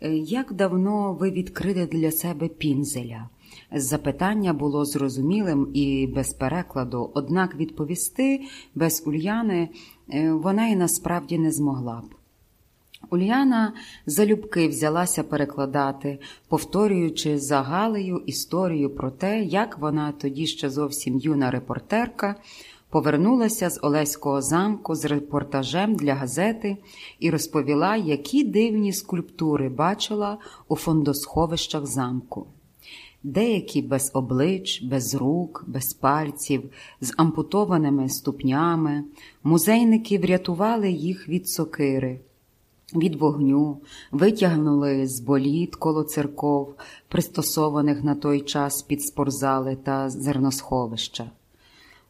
Е, як давно ви відкрили для себе пінзеля? Запитання було зрозумілим і без перекладу, однак відповісти без Ульяни е, вона і насправді не змогла б. Ульяна залюбки взялася перекладати, повторюючи за Галею історію про те, як вона тоді ще зовсім юна репортерка повернулася з Олеського замку з репортажем для газети і розповіла, які дивні скульптури бачила у фондосховищах замку. Деякі без облич, без рук, без пальців, з ампутованими ступнями, музейники врятували їх від сокири від вогню, витягнули з боліт коло церков, пристосованих на той час під спорзали та зерносховища.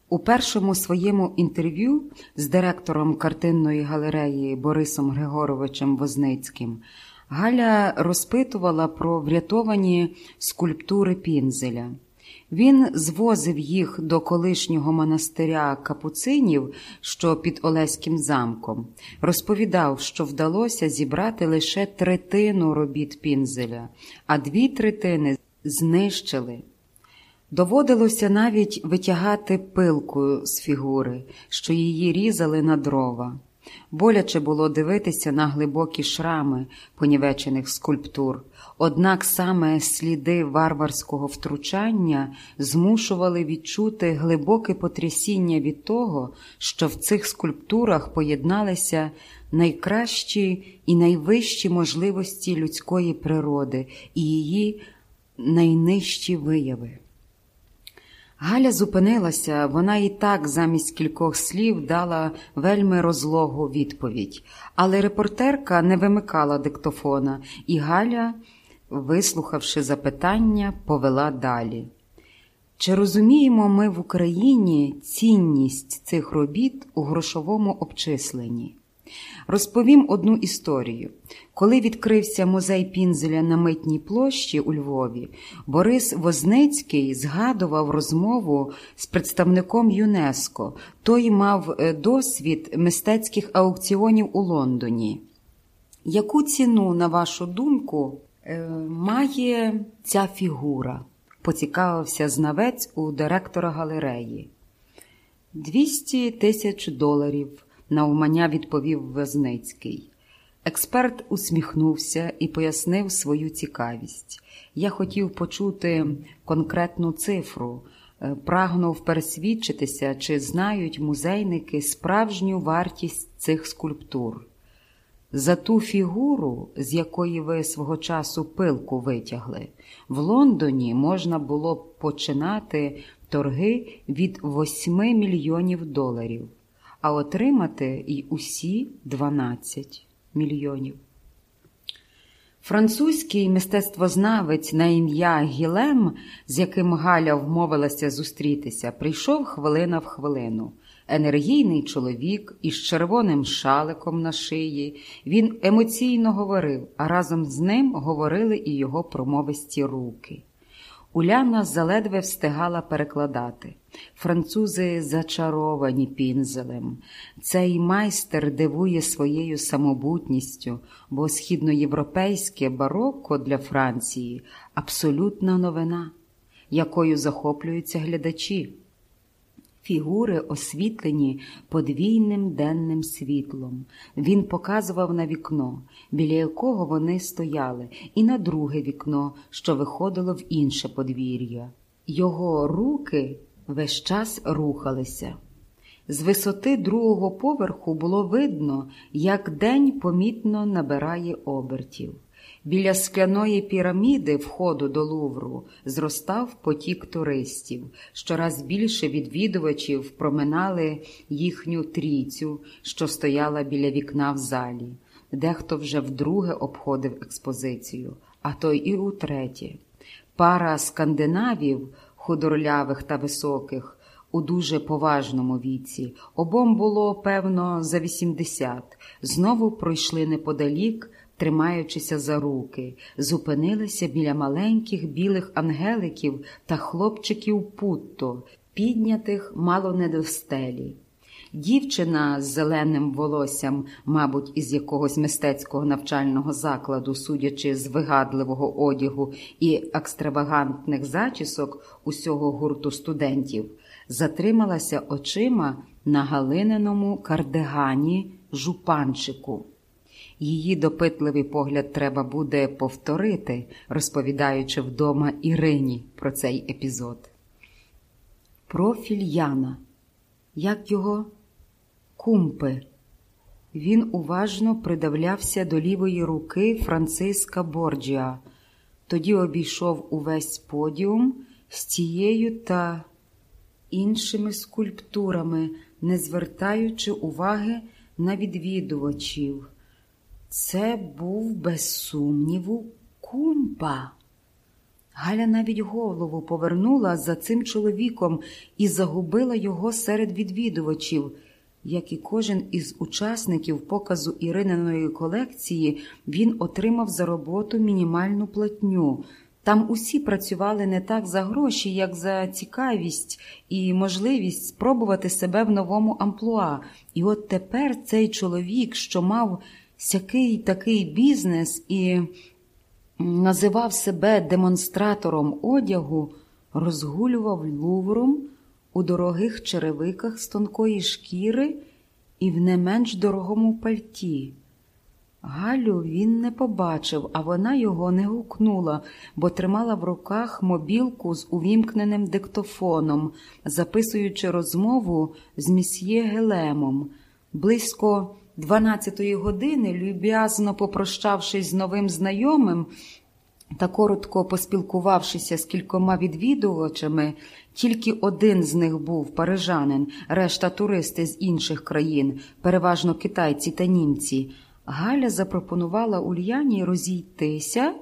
У першому своєму інтерв'ю з директором картинної галереї Борисом Григоровичем Возницьким Галя розпитувала про врятовані скульптури Пінзеля. Він звозив їх до колишнього монастиря капуцинів, що під Олеським замком, розповідав, що вдалося зібрати лише третину робіт пінзеля, а дві третини знищили. Доводилося навіть витягати пилку з фігури, що її різали на дрова. Боляче було дивитися на глибокі шрами понівечених скульптур, однак саме сліди варварського втручання змушували відчути глибоке потрясіння від того, що в цих скульптурах поєдналися найкращі і найвищі можливості людської природи і її найнижчі вияви. Галя зупинилася, вона і так замість кількох слів дала вельми розлогу відповідь, але репортерка не вимикала диктофона, і Галя, вислухавши запитання, повела далі. Чи розуміємо ми в Україні цінність цих робіт у грошовому обчисленні? Розповім одну історію. Коли відкрився музей Пінзеля на митній площі у Львові, Борис Возницький згадував розмову з представником ЮНЕСКО. Той мав е, досвід мистецьких аукціонів у Лондоні. Яку ціну, на вашу думку, е, має ця фігура? поцікавився знавець у директора галереї. 200 тисяч доларів навмання відповів Возницький. Експерт усміхнувся і пояснив свою цікавість. Я хотів почути конкретну цифру, е, прагнув пересвідчитися, чи знають музейники справжню вартість цих скульптур. За ту фігуру, з якої ви свого часу пилку витягли, в Лондоні можна було починати торги від 8 мільйонів доларів а отримати й усі 12 мільйонів. Французький мистецтвознавець на ім'я Гілем, з яким Галя вмовилася зустрітися, прийшов хвилина в хвилину. Енергійний чоловік із червоним шаликом на шиї. Він емоційно говорив, а разом з ним говорили і його промовисті руки. Уляна заледве встигала перекладати. Французи зачаровані пінзелем. Цей майстер дивує своєю самобутністю, бо східноєвропейське барокко для Франції абсолютна новина, якою захоплюються глядачі. Фігури освітлені подвійним денним світлом. Він показував на вікно, біля якого вони стояли, і на друге вікно, що виходило в інше подвір'я. Його руки весь час рухалися. З висоти другого поверху було видно, як день помітно набирає обертів. Біля скляної піраміди входу до Лувру зростав потік туристів. Щораз більше відвідувачів проминали їхню трійцю, що стояла біля вікна в залі. Дехто вже вдруге обходив експозицію, а той і утретє. Пара скандинавів, худорлявих та високих, у дуже поважному віці, обом було, певно, за 80, знову пройшли неподалік тримаючися за руки, зупинилися біля маленьких білих ангеликів та хлопчиків путто, піднятих мало не до стелі. Дівчина з зеленим волоссям, мабуть, із якогось мистецького навчального закладу, судячи з вигадливого одягу і екстравагантних зачісок усього гурту студентів, затрималася очима на галиненому кардигані жупанчику. Її допитливий погляд треба буде повторити, розповідаючи вдома Ірині про цей епізод. Профіль Яна. Як його кумпи. Він уважно придивлявся до лівої руки Франциска Борджіа, тоді обійшов увесь подіум з цією та іншими скульптурами, не звертаючи уваги на відвідувачів. Це був, без сумніву, кумпа. Галя навіть голову повернула за цим чоловіком і загубила його серед відвідувачів. Як і кожен із учасників показу Ірининої колекції, він отримав за роботу мінімальну платню. Там усі працювали не так за гроші, як за цікавість і можливість спробувати себе в новому амплуа. І от тепер цей чоловік, що мав сякий такий бізнес і називав себе демонстратором одягу, розгулював лувром у дорогих черевиках з тонкої шкіри і в не менш дорогому пальті. Галю він не побачив, а вона його не гукнула, бо тримала в руках мобілку з увімкненим диктофоном, записуючи розмову з місьє Гелемом. Близько дванадцятої години, люб'язно попрощавшись з новим знайомим та коротко поспілкувавшися з кількома відвідувачами, тільки один з них був парижанин, решта туристи з інших країн, переважно китайці та німці. Галя запропонувала Ульяні розійтися